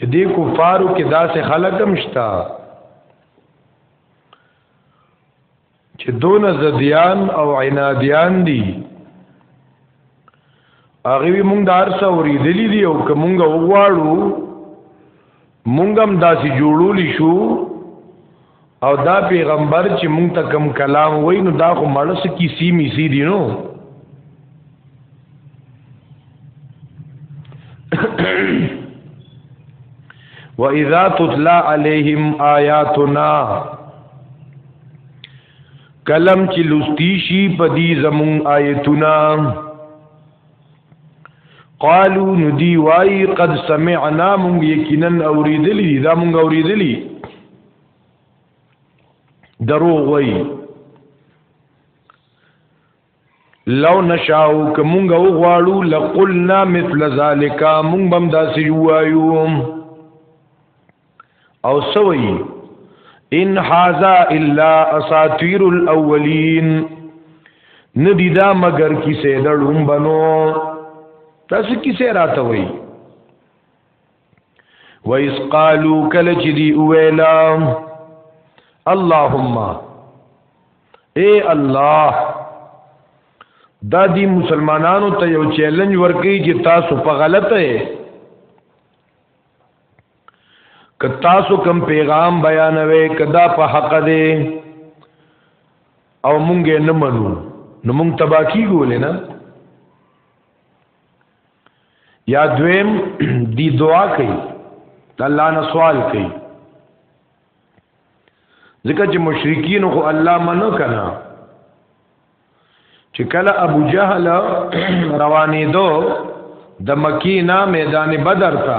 چې دې کفارو کې داسې خلک هم شته چې دون زديان او عناديان دي هغه وی مونږ دار څو ورېدلې دي او که مونږ وغواړو مونږ هم داسې جوړول شو او دا پیغمبر چې مونږ ته کم کلام وای نو دا خو مړس کی سی می سی دی نو و اذا تتلا علیہم آیاتنا کلم چې لستی شي په دې زمون آیتونه قالو ندی وای قد سمعنا مونږ یقینا اوریدلی دا مونږ اوریدلی دروغ وای لو نشاو که مونږ او غواړو لقلنا مثل ذالک مونږ بم داسې وایو او سوي ان هاذا الا اساطير الاولين ندی دا مگر کیسه دړم بنو تاسو کیسه راته وایي وَإِذْ قَالُوا كَلَ چې دی ویلا اللهم اے الله دا دی مسلمانانو ته یو چیلنج ورکړي چې تاسو په غلطه یې که تاسو کم پیغام بیانوي کدا په حق دی او مونږ نه منو نو مونږ تباکی ګولې نه یا دویم دی دعا کوي الله نه سوال کوي ځکه چې مشرکین خو الله منو کنه چې کله ابو جهل روانې دو د مکی نه میدان بدر ته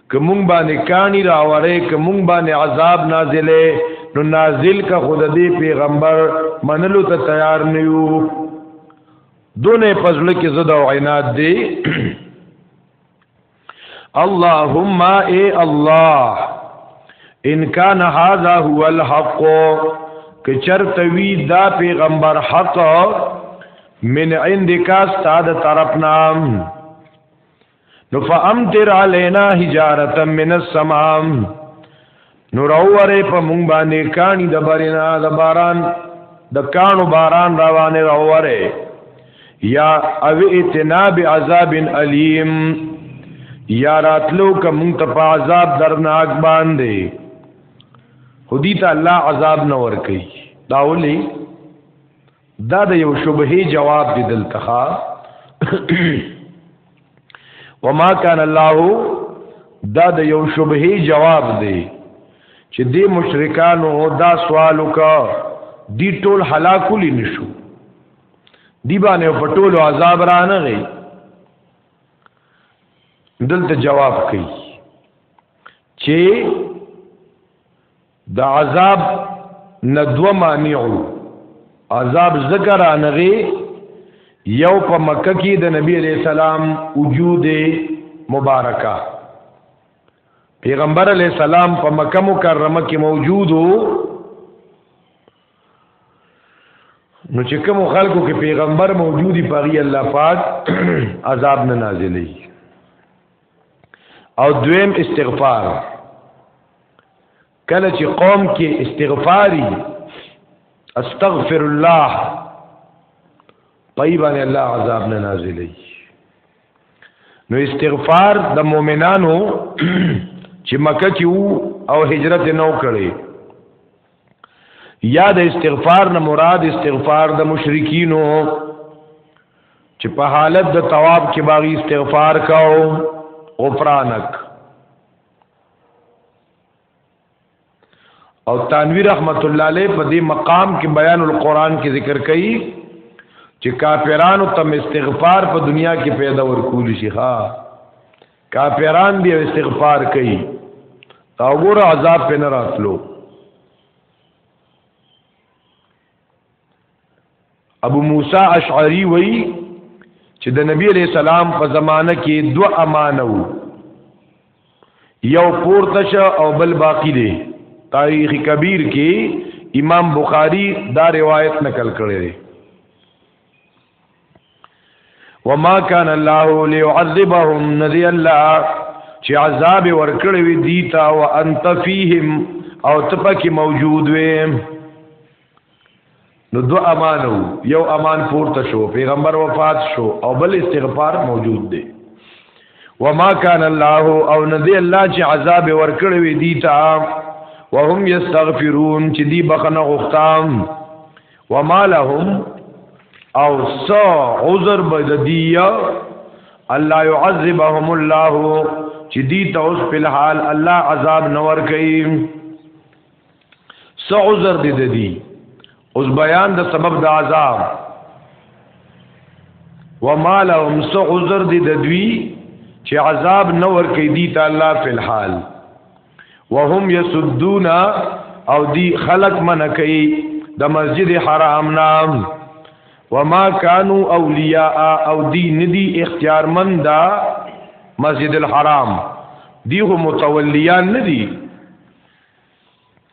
که مونږ باندې کانی راوړې که مونږ باندې عذاب نازلې نو نازل کا خود دې پیغمبر منلو ته تیار نه یو دونه پزړ کې زده او عنایت دی اللهم اے الله ان کان هذا هو الحق که چرته وی دا پیغمبر حق من عندک استاد طرفنا نو فامتر علینا حجارتا من السماء نو راوره په مونږ باندې کانی د بارنا د باران د کانو باران روانه راوره یا او اتنا بعذاب الیم یا راتلو که مونږ ته په عذاب درناک باندې خودی ته الله عذاب نه ور کوي داولی دا د یو شبهه جواب دی دلته وما کان الله دا د یو شبهه جواب دی چې دی مشرکانو دا سوال وکا دی ټول هلاکولی نشو دی باندې په ټولو عذاب را نه غي دلته جواب کوي چې د عذاب نه دو مانعو عذاب ذکر آنغی یو په مکه کې د نبی علیہ السلام وجود مبارکه پیغمبر علیہ السلام په مکه مکرمه کې موجود وو نو چې کوم خلکو کې پیغمبر موجودی پاغي الله پاک عذاب نه نازلې او دویم استغفار کله چې قوم کې استغفاری استغفر الله پای باندې الله عذاب نه نازلې نو استغفار د مؤمنانو چې مکه کې او هجرت نو کړي یا د استغفار نه مراد استغفار د مشرکینو چې په حالت د تواب کې باغی استغفار کاو غفرانک او تنویر رحمت الله علیه په دې مقام کې بیان القرآن کې ذکر کړي چې کافرانو تم استغفار په دنیا کې پیدا ورکول شي ها کافران دی استغفار کوي تا وګوره عذاب په نه راتلو ابو موسی اشعری وی چې د نبی علیہ السلام په زمانه کې دو امانو یو پورته شه او بل باقی دی تاریخ کبیر کې امام بخاری دا روایت نقل کړی دی وما كان الله ليعذبهم نذي الله چې عذاب ورکړی وي دیتا او انت فیهم او تپکی موجود وي نو دو امانو یو امان پورته شو پیغمبر وفات شو او بل استغفار موجود دی وما كان الله او نذي الله چې عذاب ورکړی وي دیتا وهم یستغفرون چې دی بخنه غختام وما لهم او سو عذر بددیه الله يعذبهم الله چې دي ته اوس په حال الله عذاب نور کوي سو عذر دي دي اوس بیان د سبب د عذاب وما لهم سو عذر دي دوی چې عذاب نور کوي دي ته الله په حال وهم یسدون او دی خلق من کوي د مسجد حرام نام وما كانوا اولیاء او دی ندی اختیار من دا مسجد الحرام دی هو متولیان ندی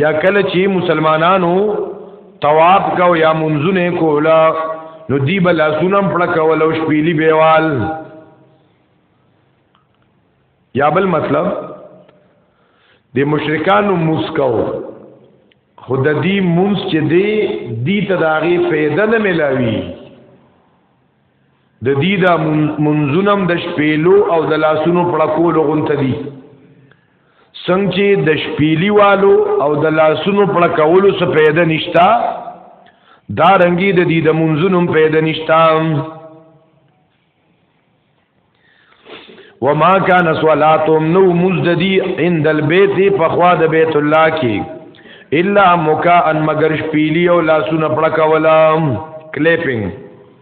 یا کله چې مسلمانانو تواب کو یا منځونه کولا نو دی بل اسونم پړه کول او شپېلی بیوال یا بل مطلب د مشرکانو مسکو خود دی منس چې دی دی تداغي فایده نه ملاوي د دې د منزونم د شپېلو او د لاسونو پړکولو غونته دي څنګه چې د شپېلی والو او د لاسونو پړکولو څه پیدا نشتا دا رنګي د دې د منځونو پیدا نشتا وما كان صلاتهم نو مزددي عند البيت فخوا د بیت الله کې الا مکا ان مگر شپېلی او لاسونه پړکولا کلیپینګ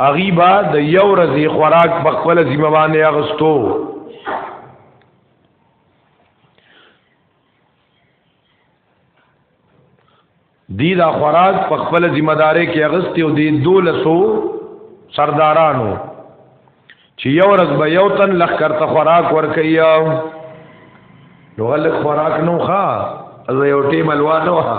هغه با د یو ورځې خوراک په خپل ذمہ باندې اغستو دی دا خوراک په خپل ذمہ داري کې اغستي او دی دولسو سردارانو چې یو ورځ به یو تن لخ کرته خوراک ورکیا نو غل خوراک نو ښا از یو ټیم الوانو ها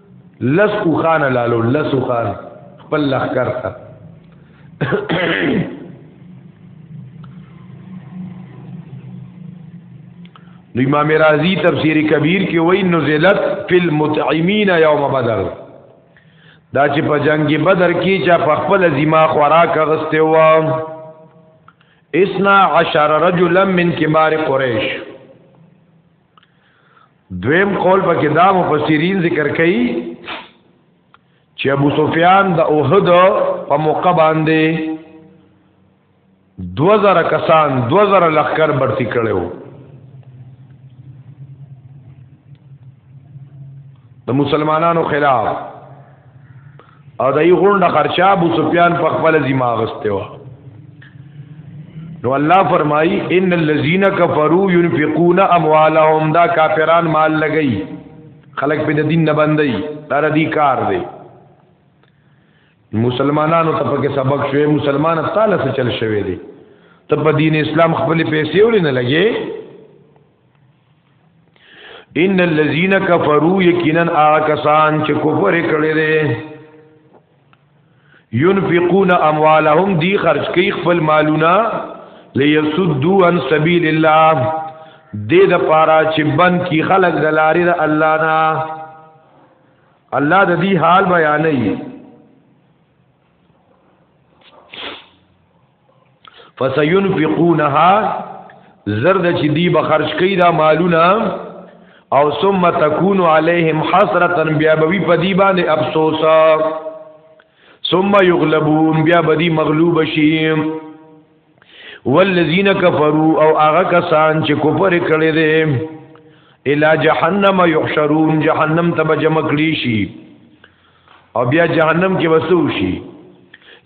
لس اوخان لالو لس اوخان خپل لخر تا نو امام رازی تفسیر کبیر کې وای نزلت فی المتعمین یوم بدر دا چې په جنگ بدر کې چې په خپل ذمہ خوراک غسته و اسنا عشر رجلا من کبار قریش دویم قول په کې دا مفسرین ذکر کوي چې ابو سفیان د اوحد په موقع باندې 2000 کسان 2000 لخر برتی کړو د مسلمانانو خلاف او دای غونډه خرچه ابو سفیان په خپل ذمہ غسته و نو الله فرمای ان الذين كفروا ينفقون اموالهم دا کافران مال لګی خلق په دین نه باندې دا ردی کار دی مسلمانانو ته پکې سبق شوی مسلمان تعالی څخه چل شوی دی ته په دین اسلام خپل پیسې ولې نه لګې ان الذين كفروا يقينا اكسان چې کفر کړي دي ينفقون اموالهم دي خرج کوي خپل مالونه ليسدوا عن سبيل الله دې د پاره چې بن کی خلق د لارې د الله نه الله د دې حال بیانې فسينفقونها زرد چې دی به خرج کوي دا مالونه او ثم تكون عليهم حسرة بیا به وی پدی باندې افسوس ثم يغلبون بیا به دی مغلوب شي والذین کفروا او هغه کسان چې کفر کړي دي الا جهنم يحشرون جهنم ته جمع کړي شي او بیا جهنم کې وسو شي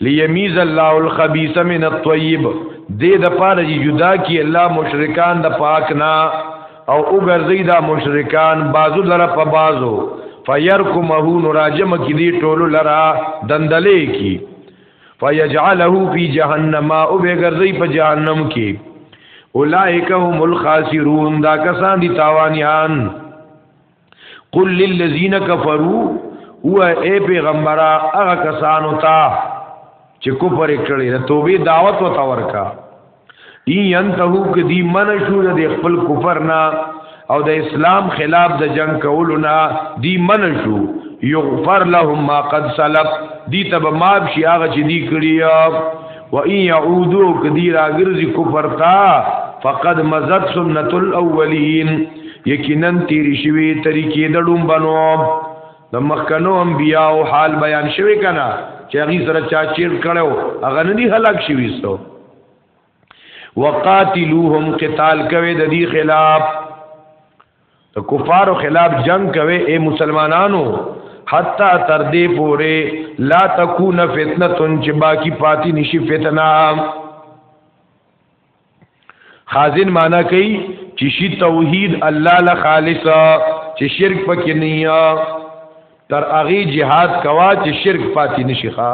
ليميز الله الخبيث من الطيب دې د پاره چې جدا کی الله مشرکان د پاک نه او وګرځي دا مشرکان بازو لره په بازو فيركمه نراجم کی دې ټولو لرا دندلې کی فيجعله في جهنم او وګرځي په جهنم کې اولائک هم الخاسرون دا کسان دي تاوانيان قل للذین کفروا هو اے پیغمبره هغه کسانو ته چې کفر کړي د توبې دعوت وتا ورکا ای انتهو کدی من شو د خپل کفر نه او د اسلام خلاف د جنگ کولو نه دی من شو یغفر لهم ما قد سلف دی تب ماب شي هغه چې دی کړی و ان يعودو کدی راګرځي کفر تا فقد مزت سنت الاولین یقینا تیر شوی طریقې د ډوم بنو د مخکنو انبیا او حال بیان شوی کنا چې هغه سره چا چیر کړو هغه نه دی هلاک شوی سو وقاتلوهم قتال کوي د دې خلاف د کفارو خلاف جنگ کوي اے مسلمانانو حتا تر دې پورې لا تکون فتنه تون چې باقی پاتې نشي فتنه خازن معنا کوي چې شي توحید الله له خالصا چې شرک پکې نه یا تر اغي jihad کوا چې شرک پاتې نشي ښا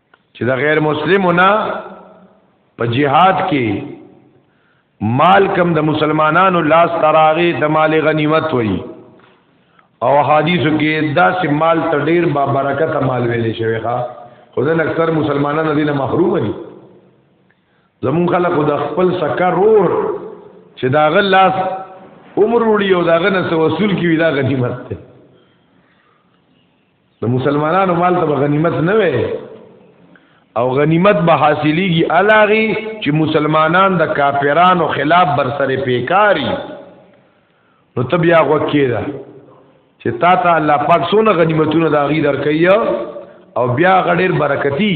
چې د غیر مسلمونه په جهاد کې مال کم د مسلمانانو لاس تراغه د مال غنیمت وای او حدیثو کې دا چې مال تر ډیر با برکت مال ویلې شوی ښا خدای اکثر مسلمانان دینه محروم دي زمون خلق د خپل سکر رور چې دا غل لاس عمر وړي او دا غنه وصول کی وی دا غنیمت ده د مسلمانانو مال ته غنیمت نه وي او غنیمت به حاصلېږي الاغي چې مسلمانان د کافرانو خلاف بر سره پیکاري نو ته بیا غوکې ده چې تا ته الله پاک سونه غنیمتونه دا غي درکې او بیا غډیر برکتی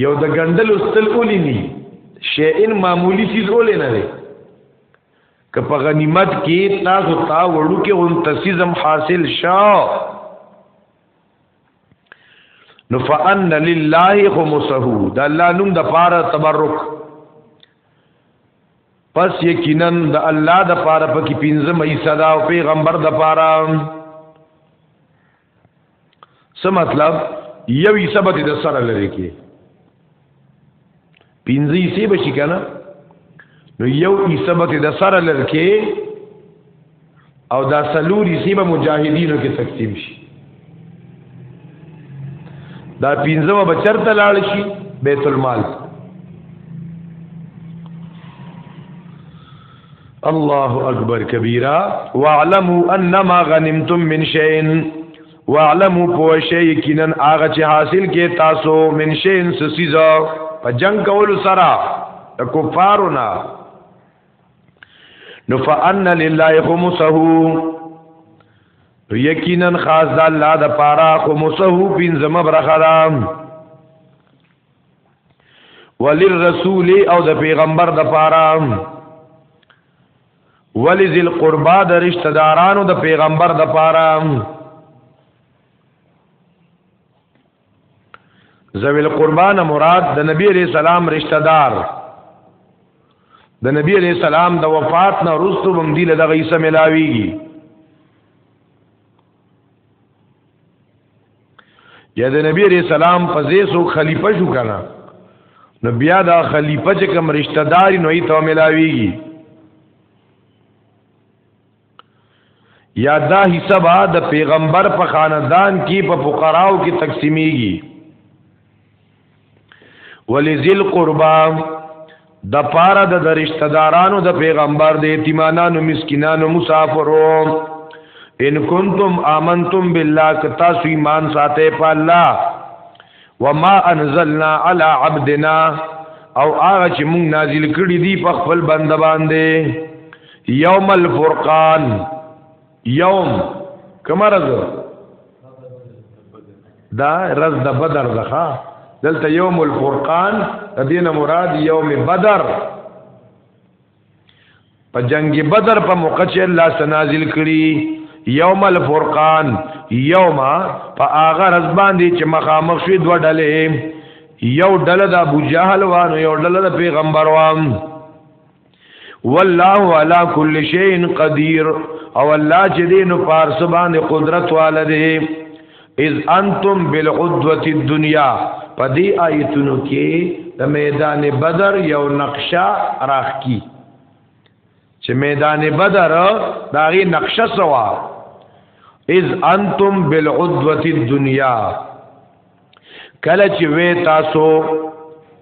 یو د ګندل استل اولی نی شیئن معمولی چیز اولی نه دی که په غنیمت کې تاسو تا وړو کې اون تسیزم حاصل شاو نو فان لله خمسه د الله نوم د پاره تبرک پس یقینا د الله د پاره پکې پنځه مې صدا او پیغمبر د پاره څه مطلب یو یې سبت د سره لري کې پنځه یې سی بشي کنه نو یو یې سبت د سره لر کې او دا سلور یې سی به مجاهدینو کې تقسیم شي دا پنځمه بچرته لاړ شي بیت المال الله اکبر کبیره واعلموا انما غنمتم من شيء واعلموا پوشی کینن هغه چې حاصل کې تاسو من شيء سسیزا په جنگ کول سره د کفارو نه نو فان لله خمسه یقینا خاص د الله د پاره خمسه پنځمه برخه ده وللرسول او د پیغمبر د پاره ولذل قربا د رشتہ دارانو د پیغمبر د پاره زویل قربان مراد د نبی علیہ السلام رشتہ دار د نبی علیہ السلام د وفات نه رستو بم دی له دغه یې سم ملاویږي یا د نبی علیہ السلام په ځای سو خلیفہ شو کنه نو بیا دا خلیفہ چې کوم رشتہ دار نو یې ته ملاویږي یا دا حصہ با د پیغمبر په خاندان کې په فقراو کې تقسیمیږي ولذل قربا د پاره د رشتہ دارانو د پیغمبر د یتیمانو مسکینانو مسافرو ان کنتم آمنتم بالله کتا سو ایمان ساته په الله وما انزلنا على عبدنا او هغه چې موږ نازل کړی دی په خپل بند باندې یوم الفرقان یوم کوم رز دا رز د بدر دخه دلته یوم الفرقان د دینه مراد یوم بدر په جنگ بدر په موقع چې الله سنازل کړي یوم الفرقان یوم په هغه رز باندې چې مخامخ شوی دوه ډلې یو ډله د ابو جهل وانه یو ډله د پیغمبر وانه والله علا کل شیء قدیر او الله چې دین پار سبحان قدرت والده اذ انتم بالعدوه الدنیا پدی آیتونو کې د میدان بدر یو نقشه راخ کی چې میدان بدر داغي نقشه سوا اذ انتم بالعدوه الدنیا کله چې وې تاسو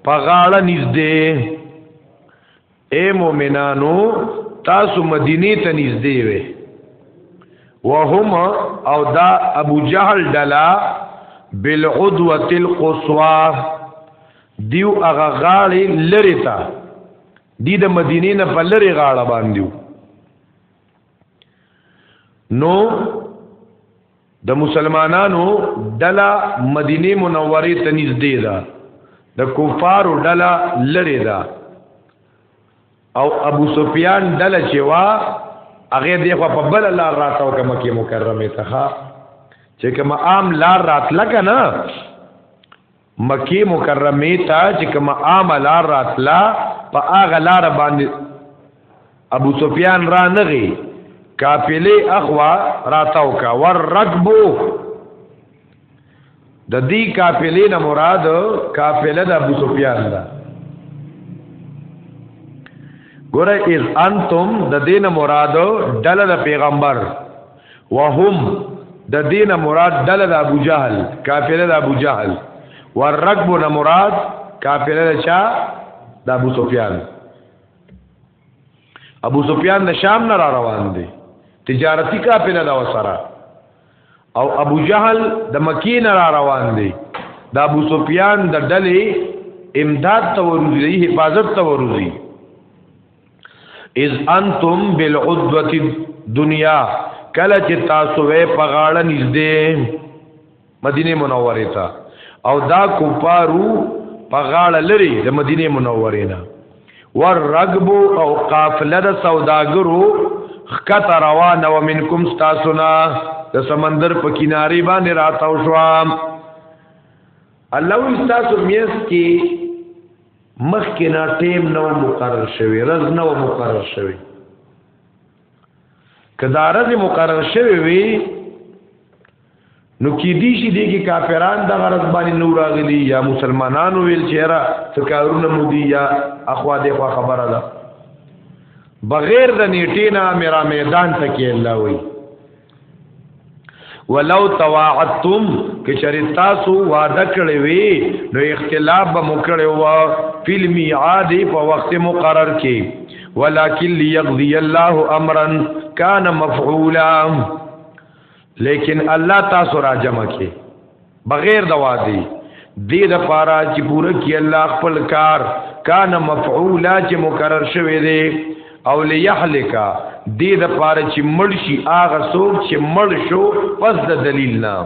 په غاړه نږدې اے مؤمنانو تاسو مدینه ته نږدې وې وهم او دا ابو جهل دلا بالعدوه القصوى دیو هغه غاړې لری تا دی د مدینه نه په لری غاړه باندې نو د مسلمانانو ډله مدینه منوره ته نږدې ده د کفارو ډله لري ده او ابو سفیان ډله چې وا هغه دی خو په بل لار راتاو کوم کې مکرمه ته چې کوم عام لار راتل کنه مکی مکرمه ته چې کوم عامل راتلا په هغه لار باندې ابو سفیان را نغی کاپلی اخوا راتاو کا ور رکبو د دې کاپلی نه مراد کاپله د ابو سفیان ده ګوره اذ انتم د دین مراد دل د پیغمبر وهم د دینه مراد دل د ابو جهل کافر د ابو جهل والرکب نه مراد کافر د چا د ابو سفیان ابو سفیان د شام نه را روان دي تجارتی کافر د وسره او ابو جهل د مکی نه را روان دي د ابو سفیان د ډلې امداد ته ورځي حفاظت ته ورځي اذ انتم بالعدوه الدنيا کله چې تاسو وې په غاړه نږدې مدینه منوره ته او دا کفارو په غاړه لري د مدینه منوره نه ور رغب او قافله د سوداګرو خکت روانه و منکم ستاسونا د سمندر په کیناری باندې راتاو شو الله استاسو میس کې مخکې نه ټیم نو مقرر شوی رز نو مقرر شوی کدا رز مقرر شوی وی نو کې دي شي دي کې کافران د غرض باندې نور راغلي یا مسلمانانو ویل چیرې څکارونه مودي یا اخوا دې خوا خبره ده بغیر د نیټې نه میرا میدان ته کې الله وي ولو تواعدتم کچری تاسو وعده کړی وی نو اختلاف به مکړی و فل میعاد په وخت مقرر کې ولکن لیقضی الله امرا کان مفعولا لیکن الله تاسو را جمع کې بغیر د وادي دې د پارا چې پوره کی الله خپل کار کان مفعولا چې مکرر شوی دی او لیحلکا دې د پارا چې مړ شي هغه څوک چې مړ شو پس د دلیل نه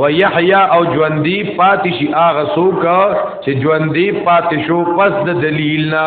و یحیا او ژوندۍ پاتې شي هغه څوک چې ژوندۍ پاتې شو پس د دلیل نه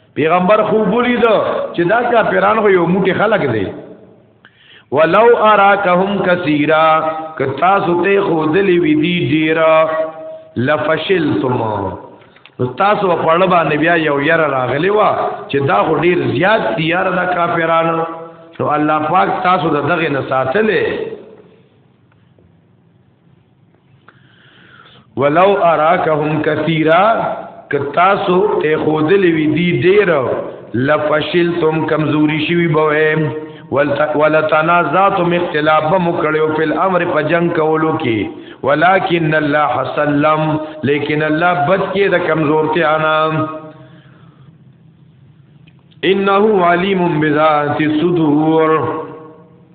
پیغمبر خوب ولید چې دا کافران خو یو موټي خلق دی ولو اراکهم کثیرا کتا سته خودلی وی دی ډیرا لفشلتم تاسو په اړه باندې بیا یو یره راغلی و چې دا خو ډیر زیات تیار دا کافرانو نو الله پاک تاسو د دغه نه ساتلې ولو اراکهم کثیرا کتاسو ته خودلې وی دی ډیر لفشلتم کمزوري شوی بویم ولا تنازعتم اختلاف به مکړیو په امر په جنگ کولو کې ولکن الله سلم لیکن الله بچ کې د کمزورتیا انا انه علیم بذات الصدور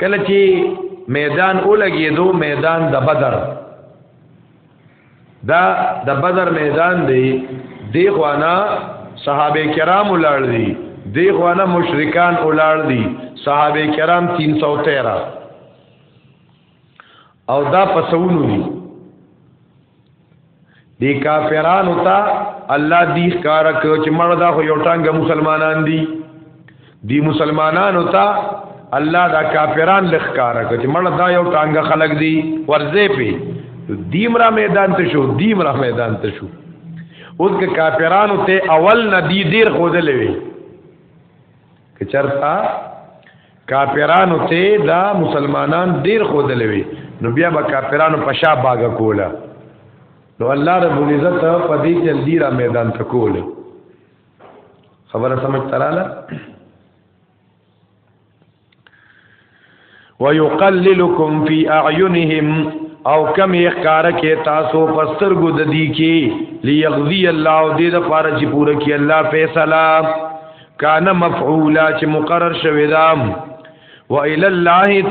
کله چې میدان ولګېدو میدان د بدر دا د بدر میدان دی دی خوانا صحابه کرام ولړ دي دی خوانا مشرکان ولړ دي صحابه کرام 313 او دا پسونو دي دی کافرانو ته الله دی ښکار کړ چې مړه دا خو یو ټنګ مسلمانان دي دی مسلمانانو ته الله دا کافران لخکار کړ چې مړه دا یو ټنګ خلق دي ورځې په دیمرا میدان ته شو دیمرا میدان ته شو اوس که کافرانو ته اول ندی دیر خودلې وي که چرتا کافرانو ته دا مسلمانان ډیر خودلې وي نو بیا به کافرانو په شا باغ کوله نو الله رب العزت په دې کې دیرا میدان ته کوله خبره سمجھ تراله ويقللكم في اعينهم او کم اخکار کې تاسو پستر ګو د دې کې ليغذي الله دې د پاره چې پوره کې الله فیصله كان مفعولا چه مقرر شوی دا و الى الله